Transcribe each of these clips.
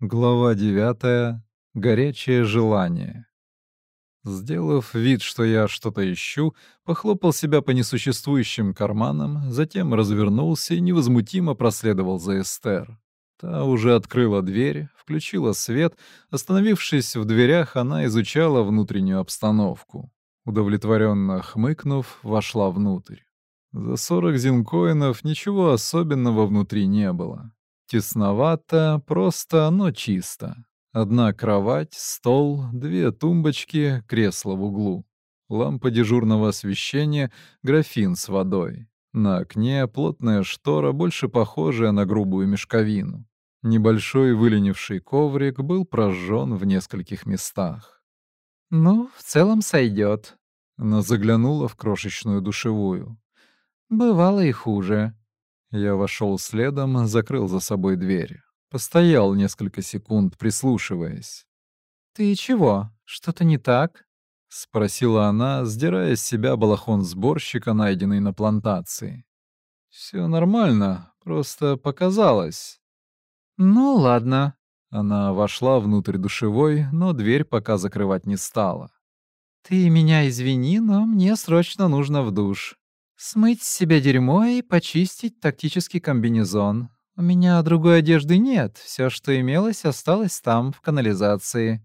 Глава 9. Горячее желание. Сделав вид, что я что-то ищу, похлопал себя по несуществующим карманам, затем развернулся и невозмутимо проследовал за Эстер. Та уже открыла дверь, включила свет. Остановившись в дверях, она изучала внутреннюю обстановку. Удовлетворенно хмыкнув, вошла внутрь. За 40 зинкоинов ничего особенного внутри не было. Тесновато, просто, но чисто. Одна кровать, стол, две тумбочки, кресло в углу. Лампа дежурного освещения, графин с водой. На окне плотная штора, больше похожая на грубую мешковину. Небольшой выленивший коврик был прожжен в нескольких местах. «Ну, в целом сойдет», — она заглянула в крошечную душевую. «Бывало и хуже. Я вошел следом, закрыл за собой дверь. Постоял несколько секунд, прислушиваясь. «Ты чего? Что-то не так?» — спросила она, сдирая с себя балахон сборщика, найденный на плантации. «Все нормально, просто показалось». «Ну ладно». Она вошла внутрь душевой, но дверь пока закрывать не стала. «Ты меня извини, но мне срочно нужно в душ. Смыть с себя дерьмо и почистить тактический комбинезон. У меня другой одежды нет, все, что имелось, осталось там, в канализации.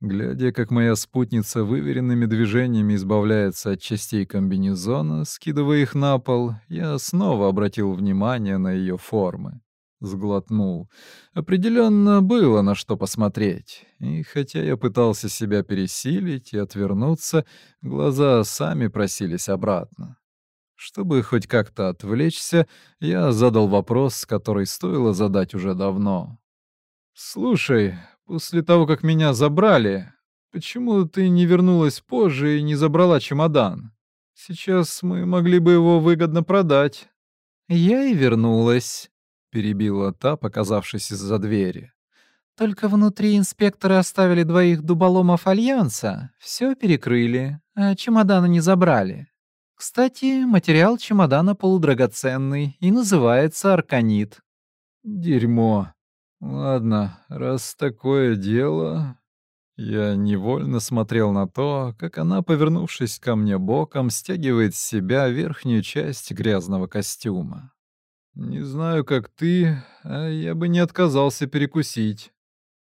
Глядя, как моя спутница выверенными движениями избавляется от частей комбинезона, скидывая их на пол, я снова обратил внимание на ее формы. Сглотнул. Определенно было на что посмотреть. И хотя я пытался себя пересилить и отвернуться, глаза сами просились обратно чтобы хоть как-то отвлечься, я задал вопрос, который стоило задать уже давно. «Слушай, после того, как меня забрали, почему ты не вернулась позже и не забрала чемодан? Сейчас мы могли бы его выгодно продать». «Я и вернулась», — перебила та, показавшись из-за двери. «Только внутри инспекторы оставили двоих дуболомов Альянса, все перекрыли, а чемоданы не забрали. Кстати, материал чемодана полудрагоценный и называется арканит. Дерьмо. Ладно, раз такое дело... Я невольно смотрел на то, как она, повернувшись ко мне боком, стягивает с себя верхнюю часть грязного костюма. Не знаю, как ты, а я бы не отказался перекусить.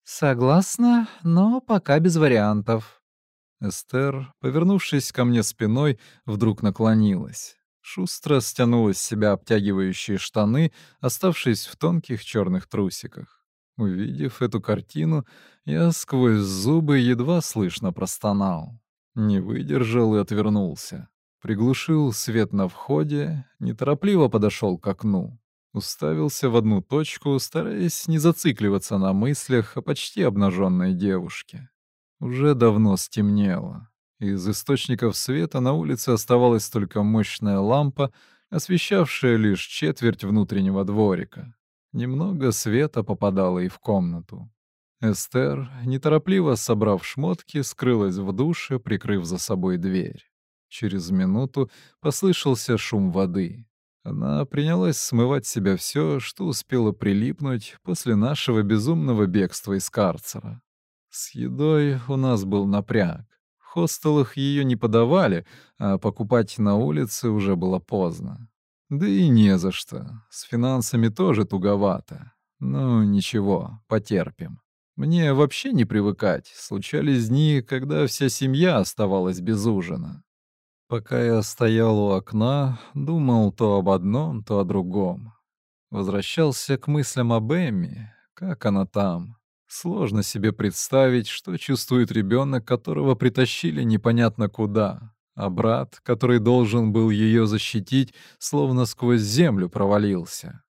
Согласна, но пока без вариантов. Эстер, повернувшись ко мне спиной, вдруг наклонилась. Шустро стянула с себя обтягивающие штаны, оставшись в тонких черных трусиках. Увидев эту картину, я сквозь зубы едва слышно простонал. Не выдержал и отвернулся. Приглушил свет на входе, неторопливо подошел к окну. Уставился в одну точку, стараясь не зацикливаться на мыслях о почти обнаженной девушке. Уже давно стемнело. и Из источников света на улице оставалась только мощная лампа, освещавшая лишь четверть внутреннего дворика. Немного света попадало и в комнату. Эстер, неторопливо собрав шмотки, скрылась в душе, прикрыв за собой дверь. Через минуту послышался шум воды. Она принялась смывать с себя все, что успела прилипнуть после нашего безумного бегства из карцера. С едой у нас был напряг. В хостелах ее не подавали, а покупать на улице уже было поздно. Да и не за что. С финансами тоже туговато. Ну, ничего, потерпим. Мне вообще не привыкать. Случались дни, когда вся семья оставалась без ужина. Пока я стоял у окна, думал то об одном, то о другом. Возвращался к мыслям об Эмми, как она там, Сложно себе представить, что чувствует ребенок, которого притащили непонятно куда, а брат, который должен был ее защитить, словно сквозь землю провалился.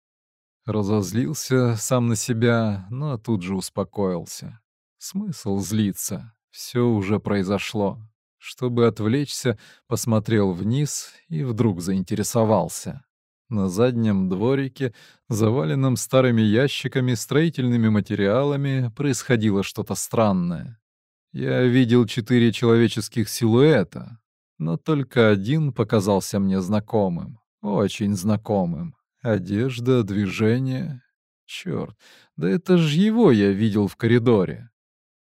Разозлился сам на себя, но тут же успокоился. Смысл злиться. Все уже произошло. Чтобы отвлечься, посмотрел вниз и вдруг заинтересовался. На заднем дворике, заваленном старыми ящиками, строительными материалами, происходило что-то странное. Я видел четыре человеческих силуэта, но только один показался мне знакомым, очень знакомым. Одежда, движение... Черт, да это ж его я видел в коридоре.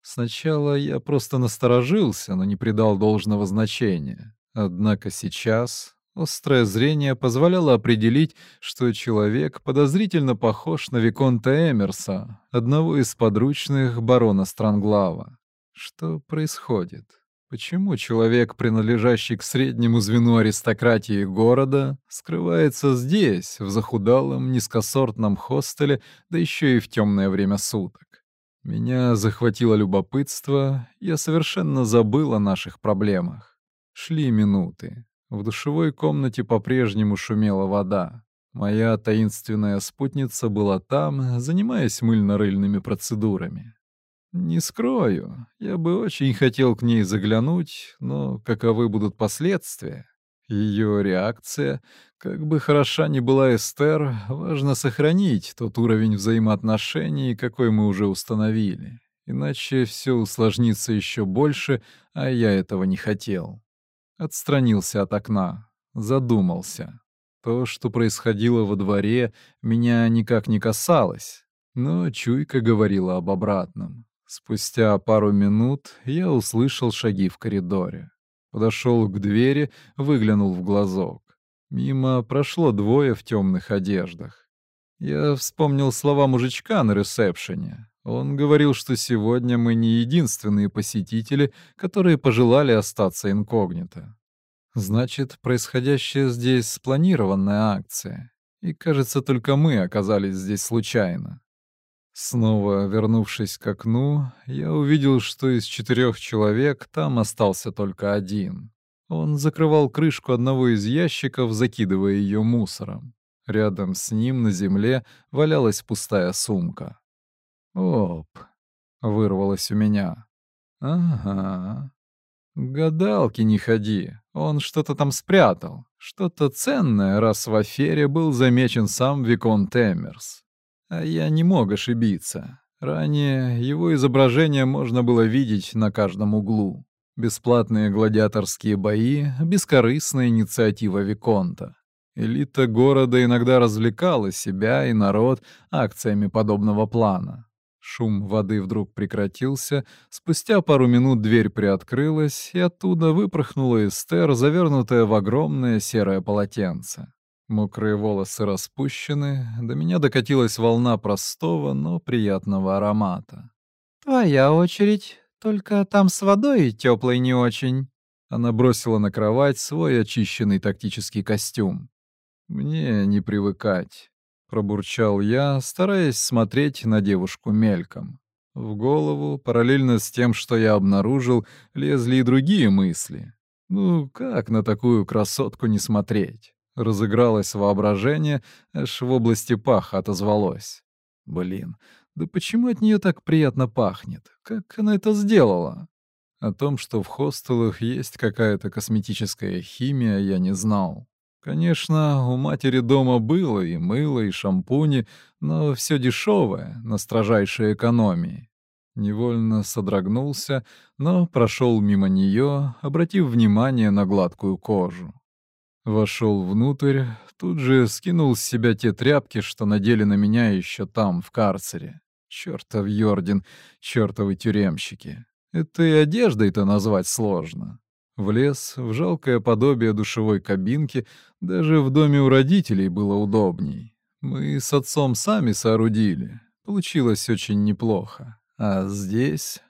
Сначала я просто насторожился, но не придал должного значения. Однако сейчас Острое зрение позволяло определить, что человек подозрительно похож на Виконта Эмерса, одного из подручных барона Странглава. Что происходит? Почему человек, принадлежащий к среднему звену аристократии города, скрывается здесь, в захудалом, низкосортном хостеле, да еще и в темное время суток? Меня захватило любопытство, я совершенно забыл о наших проблемах. Шли минуты. В душевой комнате по-прежнему шумела вода. Моя таинственная спутница была там, занимаясь мыльно-рыльными процедурами. Не скрою, я бы очень хотел к ней заглянуть, но каковы будут последствия? Ее реакция, как бы хороша ни была Эстер, важно сохранить тот уровень взаимоотношений, какой мы уже установили. Иначе все усложнится еще больше, а я этого не хотел отстранился от окна, задумался. То, что происходило во дворе, меня никак не касалось, но чуйка говорила об обратном. Спустя пару минут я услышал шаги в коридоре. Подошел к двери, выглянул в глазок. Мимо прошло двое в темных одеждах. Я вспомнил слова мужичка на ресепшене. Он говорил, что сегодня мы не единственные посетители, которые пожелали остаться инкогнито. Значит, происходящая здесь спланированная акция. И, кажется, только мы оказались здесь случайно. Снова вернувшись к окну, я увидел, что из четырех человек там остался только один. Он закрывал крышку одного из ящиков, закидывая ее мусором. Рядом с ним на земле валялась пустая сумка. Оп! Вырвалось у меня. Ага. Гадалки не ходи. Он что-то там спрятал. Что-то ценное, раз в афере был замечен сам Викон Теммерс. А я не мог ошибиться. Ранее его изображение можно было видеть на каждом углу. Бесплатные гладиаторские бои, бескорыстная инициатива Виконта. Элита города иногда развлекала себя и народ акциями подобного плана. Шум воды вдруг прекратился, спустя пару минут дверь приоткрылась, и оттуда выпорхнула Эстер, завернутая в огромное серое полотенце. Мокрые волосы распущены, до меня докатилась волна простого, но приятного аромата. «Твоя очередь, только там с водой теплой не очень». Она бросила на кровать свой очищенный тактический костюм. «Мне не привыкать». — пробурчал я, стараясь смотреть на девушку мельком. В голову, параллельно с тем, что я обнаружил, лезли и другие мысли. Ну, как на такую красотку не смотреть? Разыгралось воображение, аж в области паха отозвалось. Блин, да почему от нее так приятно пахнет? Как она это сделала? О том, что в хостелах есть какая-то косметическая химия, я не знал. Конечно, у матери дома было и мыло, и шампуни, но все дешевое, на строжайшей экономии. Невольно содрогнулся, но прошел мимо нее, обратив внимание на гладкую кожу. Вошел внутрь, тут же скинул с себя те тряпки, что надели на меня еще там, в карцере. Чертов Йордин, чертовы тюремщики. Это и одеждой-то назвать сложно. Влез в жалкое подобие душевой кабинки, даже в доме у родителей было удобней. Мы с отцом сами соорудили. Получилось очень неплохо. А здесь...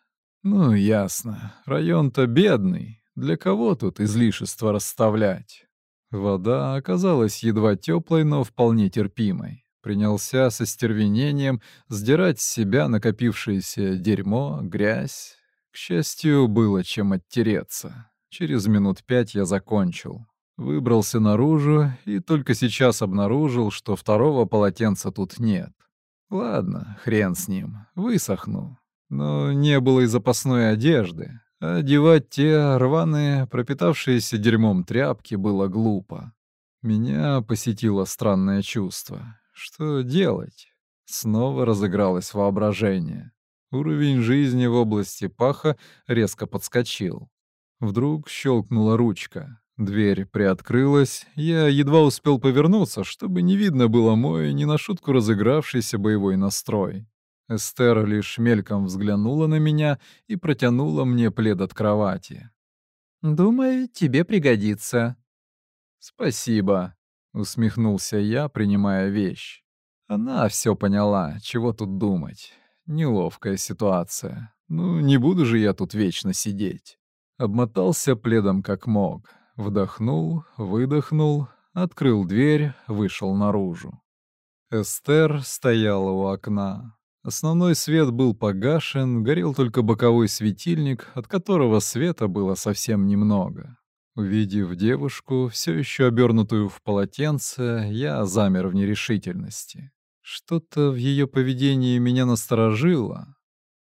Ну, ясно. Район-то бедный. Для кого тут излишество расставлять? Вода оказалась едва теплой, но вполне терпимой. Принялся со стервенением сдирать с себя накопившееся дерьмо, грязь. К счастью, было чем оттереться. Через минут пять я закончил. Выбрался наружу и только сейчас обнаружил, что второго полотенца тут нет. Ладно, хрен с ним, высохну. Но не было и запасной одежды. Одевать те рваные, пропитавшиеся дерьмом тряпки было глупо. Меня посетило странное чувство. Что делать? Снова разыгралось воображение. Уровень жизни в области паха резко подскочил. Вдруг щелкнула ручка. Дверь приоткрылась, я едва успел повернуться, чтобы не видно было мой не на шутку разыгравшийся боевой настрой. Эстер лишь мельком взглянула на меня и протянула мне плед от кровати. «Думаю, тебе пригодится». «Спасибо», — усмехнулся я, принимая вещь. Она все поняла, чего тут думать. Неловкая ситуация. Ну, не буду же я тут вечно сидеть обмотался пледом как мог, вдохнул, выдохнул, открыл дверь, вышел наружу. Эстер стояла у окна. Основной свет был погашен, горел только боковой светильник, от которого света было совсем немного. Увидев девушку, все еще обернутую в полотенце, я замер в нерешительности. Что-то в ее поведении меня насторожило,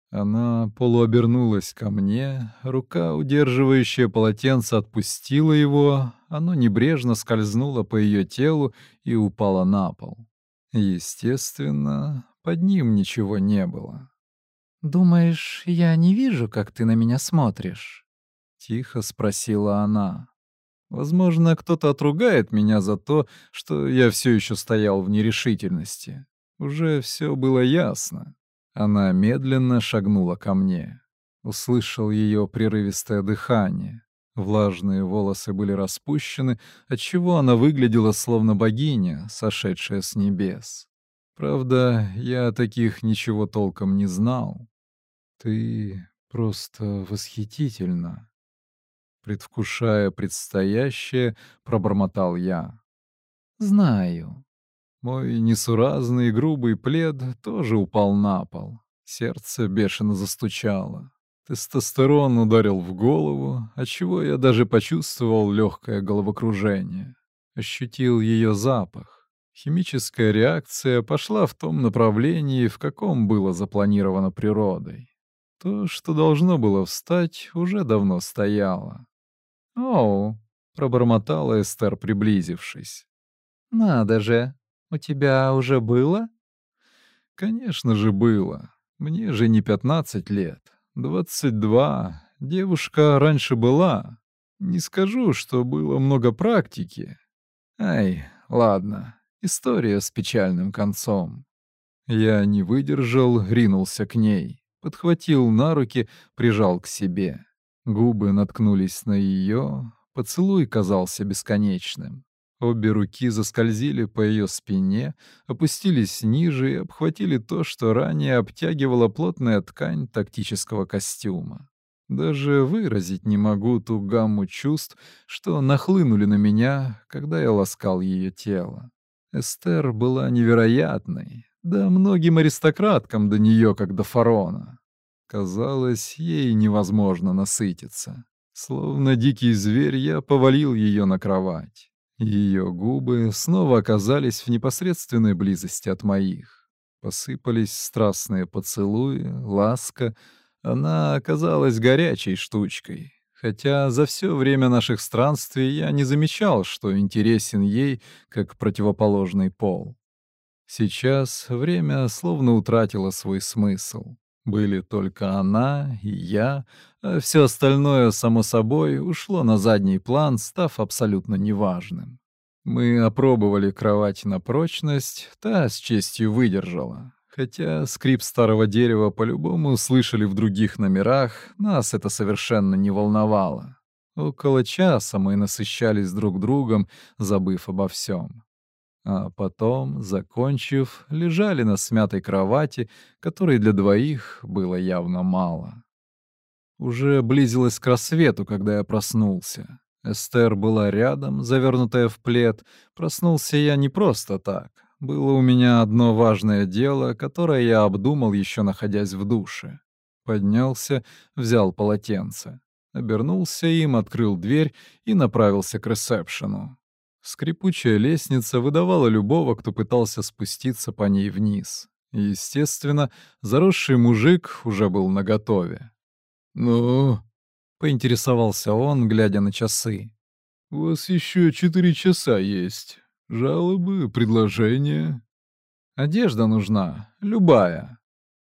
она полуобернулась ко мне, рука, удерживающая полотенце, отпустила его, оно небрежно скользнуло по ее телу и упало на пол. Естественно, под ним ничего не было. «Думаешь, я не вижу, как ты на меня смотришь?» — тихо спросила она. «Возможно, кто-то отругает меня за то, что я все еще стоял в нерешительности. Уже все было ясно. Она медленно шагнула ко мне. Услышал ее прерывистое дыхание. Влажные волосы были распущены, отчего она выглядела словно богиня, сошедшая с небес. Правда, я о таких ничего толком не знал. Ты просто восхитительно. Предвкушая предстоящее, пробормотал я. Знаю. Мой несуразный грубый плед тоже упал на пол. Сердце бешено застучало. Тестостерон ударил в голову, отчего я даже почувствовал легкое головокружение. Ощутил ее запах. Химическая реакция пошла в том направлении, в каком было запланировано природой. То, что должно было встать, уже давно стояло. «Оу!» — пробормотала Эстер, приблизившись. «Надо же! У тебя уже было?» «Конечно же было. Мне же не 15 лет. 22. Девушка раньше была. Не скажу, что было много практики. Ай, ладно. История с печальным концом». Я не выдержал, ринулся к ней, подхватил на руки, прижал к себе. Губы наткнулись на ее, поцелуй казался бесконечным. Обе руки заскользили по ее спине, опустились ниже и обхватили то, что ранее обтягивала плотная ткань тактического костюма. Даже выразить не могу ту гамму чувств, что нахлынули на меня, когда я ласкал ее тело. Эстер была невероятной, да многим аристократкам до нее, как до фарона. Казалось, ей невозможно насытиться. Словно дикий зверь я повалил ее на кровать. Ее губы снова оказались в непосредственной близости от моих. Посыпались страстные поцелуи, ласка. Она оказалась горячей штучкой. Хотя за все время наших странствий я не замечал, что интересен ей как противоположный пол. Сейчас время словно утратило свой смысл. Были только она и я. А все остальное, само собой, ушло на задний план, став абсолютно неважным. Мы опробовали кровать на прочность, та с честью выдержала. Хотя скрип старого дерева по-любому слышали в других номерах, нас это совершенно не волновало. Около часа мы насыщались друг другом, забыв обо всем. А потом, закончив, лежали на смятой кровати, которой для двоих было явно мало. Уже близилось к рассвету, когда я проснулся. Эстер была рядом, завернутая в плед. Проснулся я не просто так. Было у меня одно важное дело, которое я обдумал, еще находясь в душе. Поднялся, взял полотенце. Обернулся им, открыл дверь и направился к ресепшену. Скрипучая лестница выдавала любого, кто пытался спуститься по ней вниз. Естественно, заросший мужик уже был наготове. «Ну?» — поинтересовался он, глядя на часы. «У вас еще четыре часа есть. Жалобы, предложения?» «Одежда нужна, любая».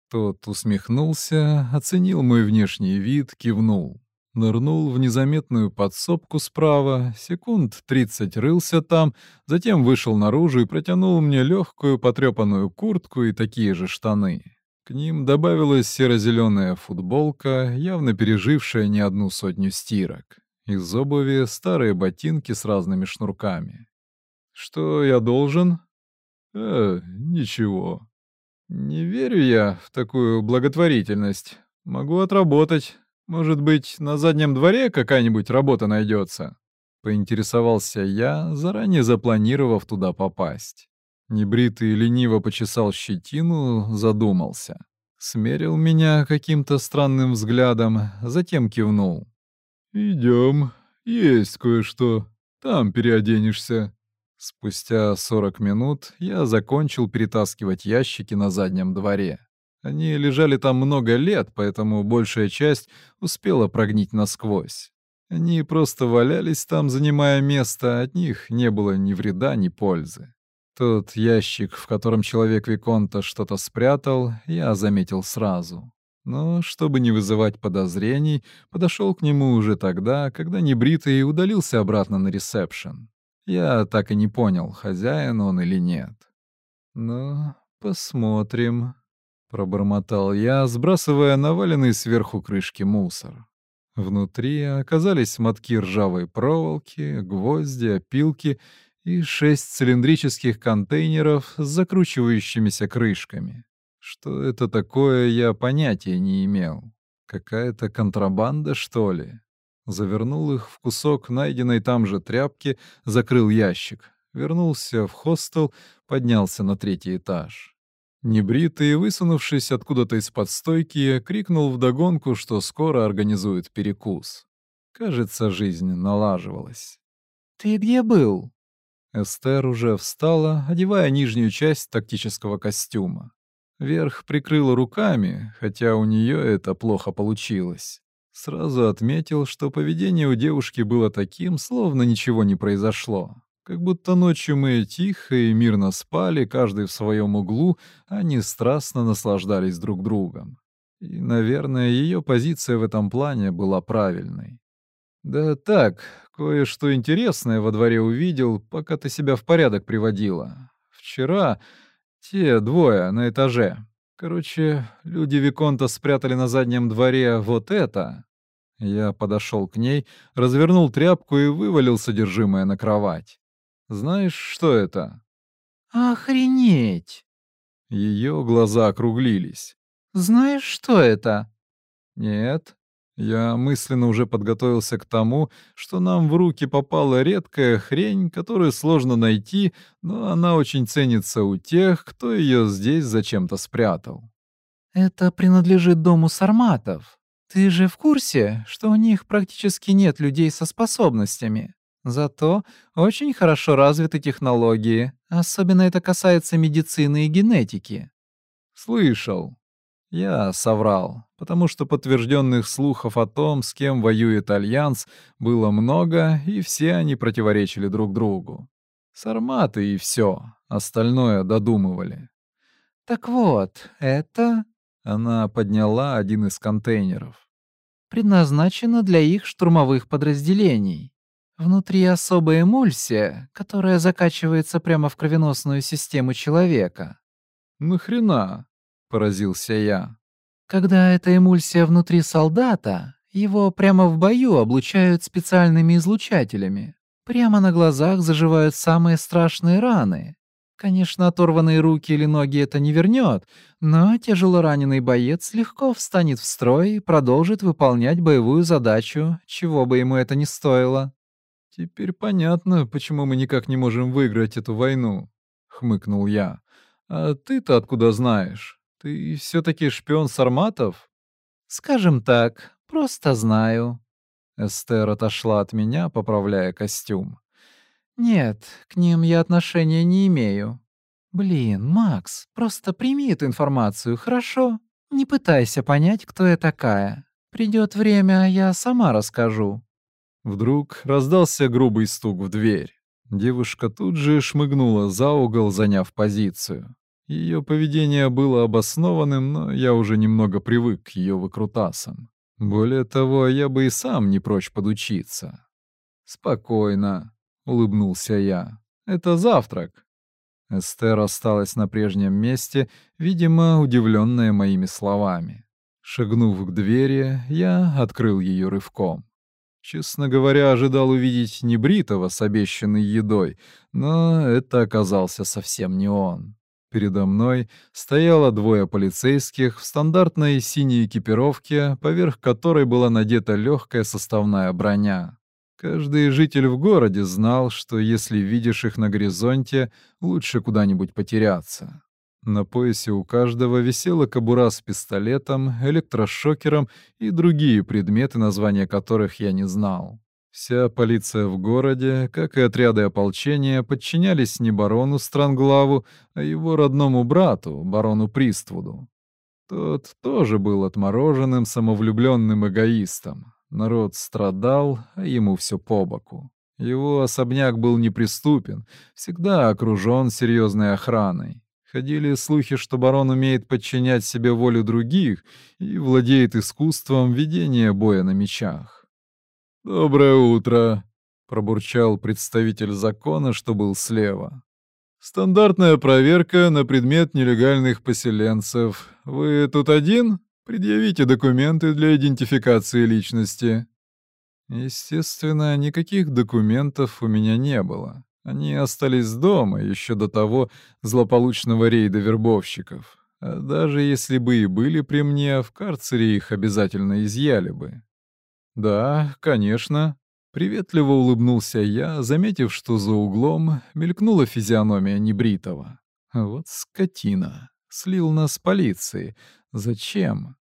Тот усмехнулся, оценил мой внешний вид, кивнул нырнул в незаметную подсобку справа, секунд 30 рылся там, затем вышел наружу и протянул мне легкую потрепанную куртку и такие же штаны. К ним добавилась серо-зеленая футболка, явно пережившая не одну сотню стирок. Из обуви старые ботинки с разными шнурками. «Что я должен?» «Э, ничего. Не верю я в такую благотворительность. Могу отработать». «Может быть, на заднем дворе какая-нибудь работа найдется?» — поинтересовался я, заранее запланировав туда попасть. Небритый лениво почесал щетину, задумался. Смерил меня каким-то странным взглядом, затем кивнул. «Идем, есть кое-что. Там переоденешься». Спустя 40 минут я закончил перетаскивать ящики на заднем дворе. Они лежали там много лет, поэтому большая часть успела прогнить насквозь. Они просто валялись там, занимая место, а от них не было ни вреда, ни пользы. Тот ящик, в котором человек Виконта что-то спрятал, я заметил сразу. Но, чтобы не вызывать подозрений, подошел к нему уже тогда, когда небритый удалился обратно на ресепшн. Я так и не понял, хозяин он или нет. Но посмотрим. Пробормотал я, сбрасывая наваленный сверху крышки мусор. Внутри оказались мотки ржавой проволоки, гвозди, опилки и шесть цилиндрических контейнеров с закручивающимися крышками. Что это такое, я понятия не имел. Какая-то контрабанда, что ли? Завернул их в кусок найденной там же тряпки, закрыл ящик. Вернулся в хостел, поднялся на третий этаж. Небритый, высунувшись откуда-то из-под стойки, крикнул вдогонку, что скоро организует перекус. Кажется, жизнь налаживалась. «Ты где был?» Эстер уже встала, одевая нижнюю часть тактического костюма. Верх прикрыла руками, хотя у нее это плохо получилось. Сразу отметил, что поведение у девушки было таким, словно ничего не произошло. Как будто ночью мы тихо и мирно спали, каждый в своем углу, они страстно наслаждались друг другом. И, наверное, ее позиция в этом плане была правильной. «Да так, кое-что интересное во дворе увидел, пока ты себя в порядок приводила. Вчера те двое на этаже. Короче, люди Виконта спрятали на заднем дворе вот это». Я подошел к ней, развернул тряпку и вывалил содержимое на кровать. Знаешь, что это?» «Охренеть!» Ее глаза округлились. «Знаешь, что это?» «Нет». Я мысленно уже подготовился к тому, что нам в руки попала редкая хрень, которую сложно найти, но она очень ценится у тех, кто ее здесь зачем-то спрятал. «Это принадлежит дому сарматов. Ты же в курсе, что у них практически нет людей со способностями?» Зато очень хорошо развиты технологии, особенно это касается медицины и генетики. Слышал. Я соврал, потому что подтвержденных слухов о том, с кем воюет Альянс, было много, и все они противоречили друг другу. Сарматы и все, остальное додумывали. Так вот, это... Она подняла один из контейнеров. Предназначено для их штурмовых подразделений. Внутри особая эмульсия, которая закачивается прямо в кровеносную систему человека. На «Нахрена?» — поразился я. Когда эта эмульсия внутри солдата, его прямо в бою облучают специальными излучателями. Прямо на глазах заживают самые страшные раны. Конечно, оторванные руки или ноги это не вернет, но тяжелораненый боец легко встанет в строй и продолжит выполнять боевую задачу, чего бы ему это ни стоило. «Теперь понятно, почему мы никак не можем выиграть эту войну», — хмыкнул я. «А ты-то откуда знаешь? Ты все-таки шпион Сарматов?» «Скажем так, просто знаю». Эстер отошла от меня, поправляя костюм. «Нет, к ним я отношения не имею». «Блин, Макс, просто прими эту информацию, хорошо? Не пытайся понять, кто я такая. Придет время, я сама расскажу». Вдруг раздался грубый стук в дверь. Девушка тут же шмыгнула за угол, заняв позицию. Ее поведение было обоснованным, но я уже немного привык к ее выкрутасам. Более того, я бы и сам не прочь подучиться. «Спокойно», — улыбнулся я. «Это завтрак». Эстер осталась на прежнем месте, видимо, удивленная моими словами. Шагнув к двери, я открыл ее рывком. Честно говоря, ожидал увидеть небритого с обещанной едой, но это оказался совсем не он. Передо мной стояло двое полицейских в стандартной синей экипировке, поверх которой была надета легкая составная броня. Каждый житель в городе знал, что если видишь их на горизонте, лучше куда-нибудь потеряться. На поясе у каждого висела кобура с пистолетом, электрошокером и другие предметы, названия которых я не знал. Вся полиция в городе, как и отряды ополчения, подчинялись не барону Странглаву, а его родному брату, барону Приствуду. Тот тоже был отмороженным, самовлюбленным эгоистом. Народ страдал, а ему все по боку. Его особняк был неприступен, всегда окружен серьезной охраной. Ходили слухи, что барон умеет подчинять себе волю других и владеет искусством ведения боя на мечах. «Доброе утро», — пробурчал представитель закона, что был слева. «Стандартная проверка на предмет нелегальных поселенцев. Вы тут один? Предъявите документы для идентификации личности». Естественно, никаких документов у меня не было. Они остались дома еще до того злополучного рейда вербовщиков. А даже если бы и были при мне, в карцере их обязательно изъяли бы. Да, конечно. Приветливо улыбнулся я, заметив, что за углом мелькнула физиономия небритого. Вот скотина. Слил нас полиции. Зачем?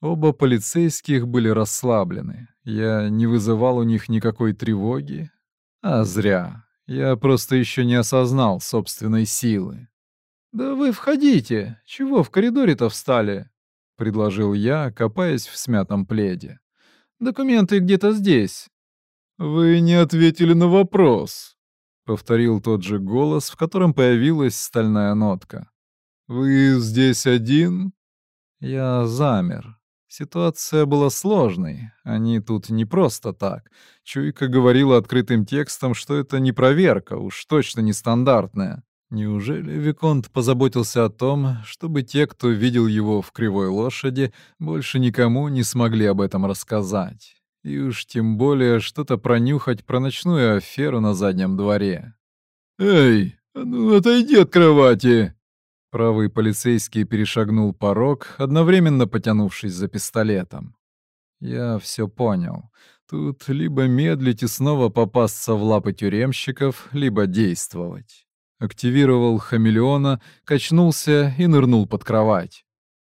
Оба полицейских были расслаблены. Я не вызывал у них никакой тревоги. А зря. Я просто еще не осознал собственной силы. «Да вы входите! Чего в коридоре-то встали?» — предложил я, копаясь в смятом пледе. «Документы где-то здесь». «Вы не ответили на вопрос», — повторил тот же голос, в котором появилась стальная нотка. «Вы здесь один?» Я замер, Ситуация была сложной. Они тут не просто так. Чуйка говорила открытым текстом, что это не проверка, уж точно не стандартная. Неужели Виконт позаботился о том, чтобы те, кто видел его в кривой лошади, больше никому не смогли об этом рассказать? И уж тем более что-то пронюхать про ночную аферу на заднем дворе. «Эй, а ну отойди от кровати!» Правый полицейский перешагнул порог, одновременно потянувшись за пистолетом. Я все понял. Тут либо медлить и снова попасться в лапы тюремщиков, либо действовать. Активировал хамелеона, качнулся и нырнул под кровать.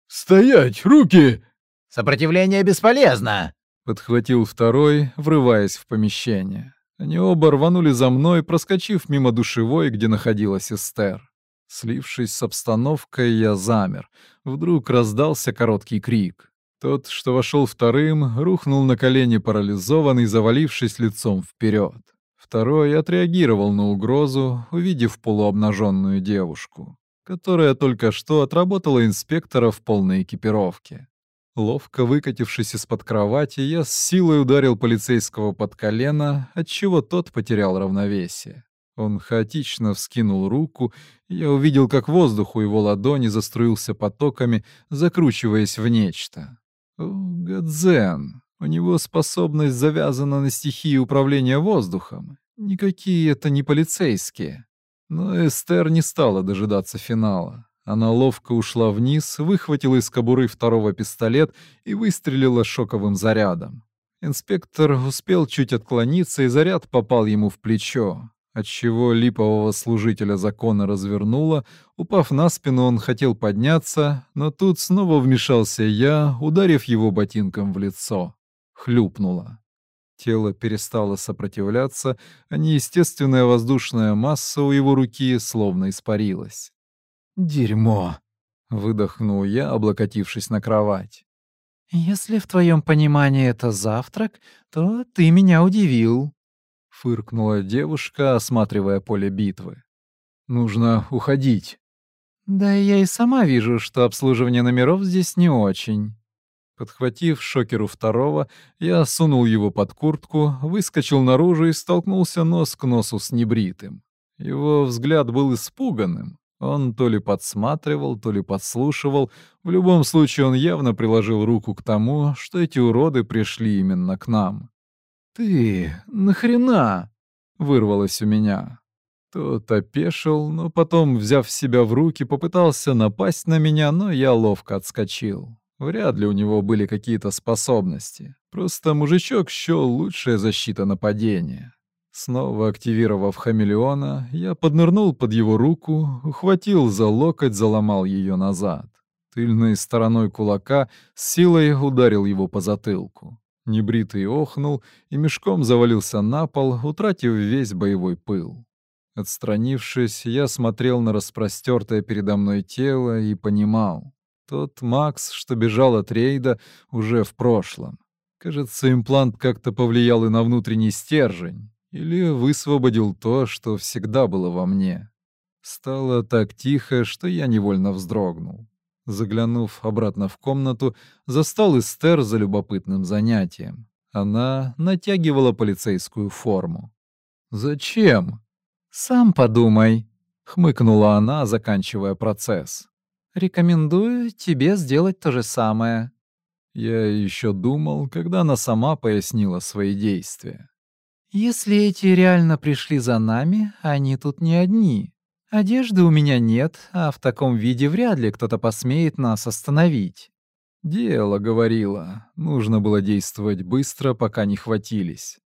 «Стоять! Руки!» «Сопротивление бесполезно!» Подхватил второй, врываясь в помещение. Они оба рванули за мной, проскочив мимо душевой, где находилась Эстер. Слившись с обстановкой, я замер. Вдруг раздался короткий крик. Тот, что вошел вторым, рухнул на колени парализованный, завалившись лицом вперед. Второй отреагировал на угрозу, увидев полуобнаженную девушку, которая только что отработала инспектора в полной экипировке. Ловко выкатившись из-под кровати, я с силой ударил полицейского под колено, отчего тот потерял равновесие. Он хаотично вскинул руку, и я увидел, как воздух у его ладони заструился потоками, закручиваясь в нечто. Гадзен. У него способность завязана на стихии управления воздухом. Никакие это не полицейские. Но Эстер не стала дожидаться финала. Она ловко ушла вниз, выхватила из кобуры второго пистолет и выстрелила шоковым зарядом. Инспектор успел чуть отклониться, и заряд попал ему в плечо отчего липового служителя закона развернуло, упав на спину, он хотел подняться, но тут снова вмешался я, ударив его ботинком в лицо. Хлюпнуло. Тело перестало сопротивляться, а неестественная воздушная масса у его руки словно испарилась. «Дерьмо!» — выдохнул я, облокотившись на кровать. «Если в твоем понимании это завтрак, то ты меня удивил», Фыркнула девушка, осматривая поле битвы. «Нужно уходить». «Да я и сама вижу, что обслуживание номеров здесь не очень». Подхватив шокеру второго, я сунул его под куртку, выскочил наружу и столкнулся нос к носу с небритым. Его взгляд был испуганным. Он то ли подсматривал, то ли подслушивал. В любом случае он явно приложил руку к тому, что эти уроды пришли именно к нам. «Ты, нахрена?» — вырвалось у меня. Тот опешил, но потом, взяв себя в руки, попытался напасть на меня, но я ловко отскочил. Вряд ли у него были какие-то способности. Просто мужичок счёл лучшая защита нападения. Снова активировав хамелеона, я поднырнул под его руку, ухватил за локоть, заломал ее назад. Тыльной стороной кулака с силой ударил его по затылку. Небритый охнул и мешком завалился на пол, утратив весь боевой пыл. Отстранившись, я смотрел на распростертое передо мной тело и понимал. Тот Макс, что бежал от рейда, уже в прошлом. Кажется, имплант как-то повлиял и на внутренний стержень, или высвободил то, что всегда было во мне. Стало так тихо, что я невольно вздрогнул. Заглянув обратно в комнату, застал Эстер за любопытным занятием. Она натягивала полицейскую форму. «Зачем?» «Сам подумай», — хмыкнула она, заканчивая процесс. «Рекомендую тебе сделать то же самое». Я еще думал, когда она сама пояснила свои действия. «Если эти реально пришли за нами, они тут не одни. Одежды у меня нет, а в таком виде вряд ли кто-то посмеет нас остановить. Дело говорило, Нужно было действовать быстро, пока не хватились.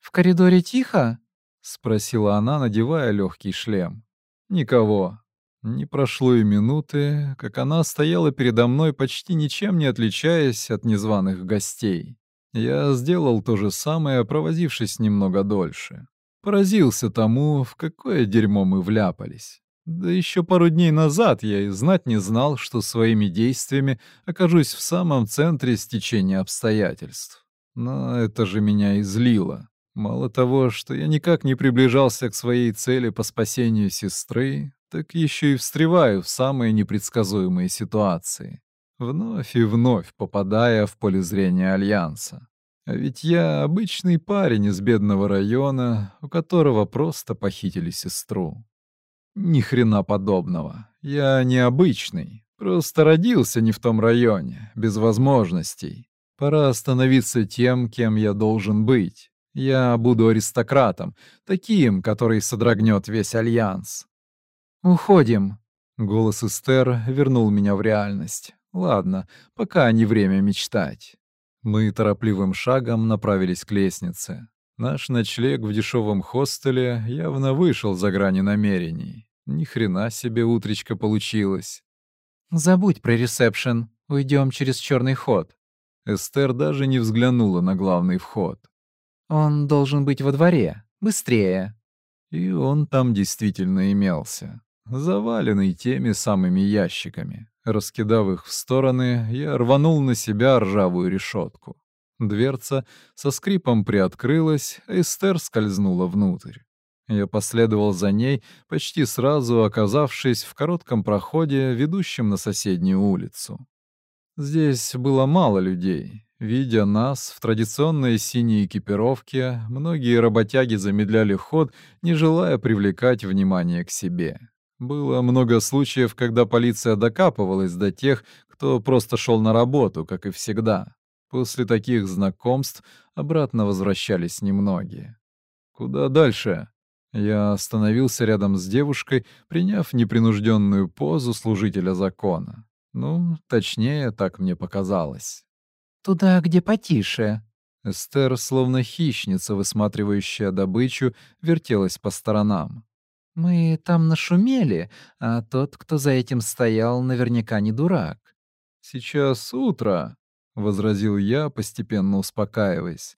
В коридоре тихо? спросила она, надевая легкий шлем. Никого. Не прошло и минуты, как она стояла передо мной, почти ничем не отличаясь от незваных гостей. Я сделал то же самое, провозившись немного дольше. Поразился тому, в какое дерьмо мы вляпались. Да еще пару дней назад я и знать не знал, что своими действиями окажусь в самом центре стечения обстоятельств. Но это же меня излило. Мало того, что я никак не приближался к своей цели по спасению сестры, так еще и встреваю в самые непредсказуемые ситуации, вновь и вновь попадая в поле зрения Альянса. А Ведь я обычный парень из бедного района, у которого просто похитили сестру. Ни хрена подобного. Я необычный. Просто родился не в том районе, без возможностей. Пора становиться тем, кем я должен быть. Я буду аристократом, таким, который содрогнет весь альянс. Уходим. Голос Эстер вернул меня в реальность. Ладно, пока не время мечтать. Мы торопливым шагом направились к лестнице. Наш ночлег в дешевом хостеле явно вышел за грани намерений. Ни хрена себе утречка получилось. «Забудь про ресепшн. Уйдем через черный ход». Эстер даже не взглянула на главный вход. «Он должен быть во дворе. Быстрее». И он там действительно имелся. Заваленный теми самыми ящиками раскидав их в стороны, я рванул на себя ржавую решетку. Дверца со скрипом приоткрылась, а Эстер скользнула внутрь. Я последовал за ней, почти сразу оказавшись в коротком проходе, ведущем на соседнюю улицу. Здесь было мало людей. Видя нас в традиционной синей экипировке, многие работяги замедляли ход, не желая привлекать внимание к себе. Было много случаев, когда полиция докапывалась до тех, кто просто шел на работу, как и всегда. После таких знакомств обратно возвращались немногие. «Куда дальше?» Я остановился рядом с девушкой, приняв непринужденную позу служителя закона. Ну, точнее, так мне показалось. «Туда, где потише». Эстер, словно хищница, высматривающая добычу, вертелась по сторонам. Мы там нашумели, а тот, кто за этим стоял, наверняка не дурак. Сейчас утро, возразил я, постепенно успокаиваясь.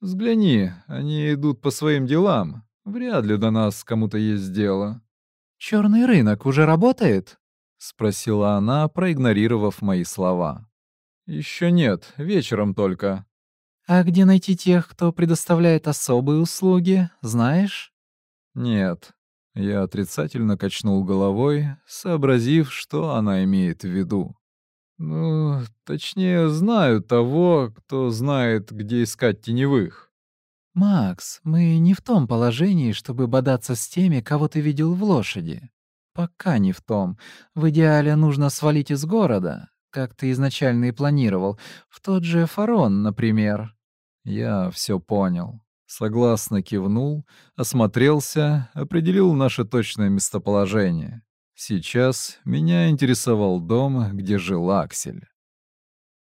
Взгляни, они идут по своим делам. Вряд ли до нас кому-то есть дело. Черный рынок уже работает? спросила она, проигнорировав мои слова. Еще нет, вечером только. А где найти тех, кто предоставляет особые услуги, знаешь? Нет, я отрицательно качнул головой, сообразив, что она имеет в виду. Ну, точнее, знаю того, кто знает, где искать теневых. «Макс, мы не в том положении, чтобы бодаться с теми, кого ты видел в лошади. Пока не в том. В идеале нужно свалить из города, как ты изначально и планировал, в тот же Фарон, например». Я все понял согласно кивнул, осмотрелся, определил наше точное местоположение. Сейчас меня интересовал дом, где жил Аксель.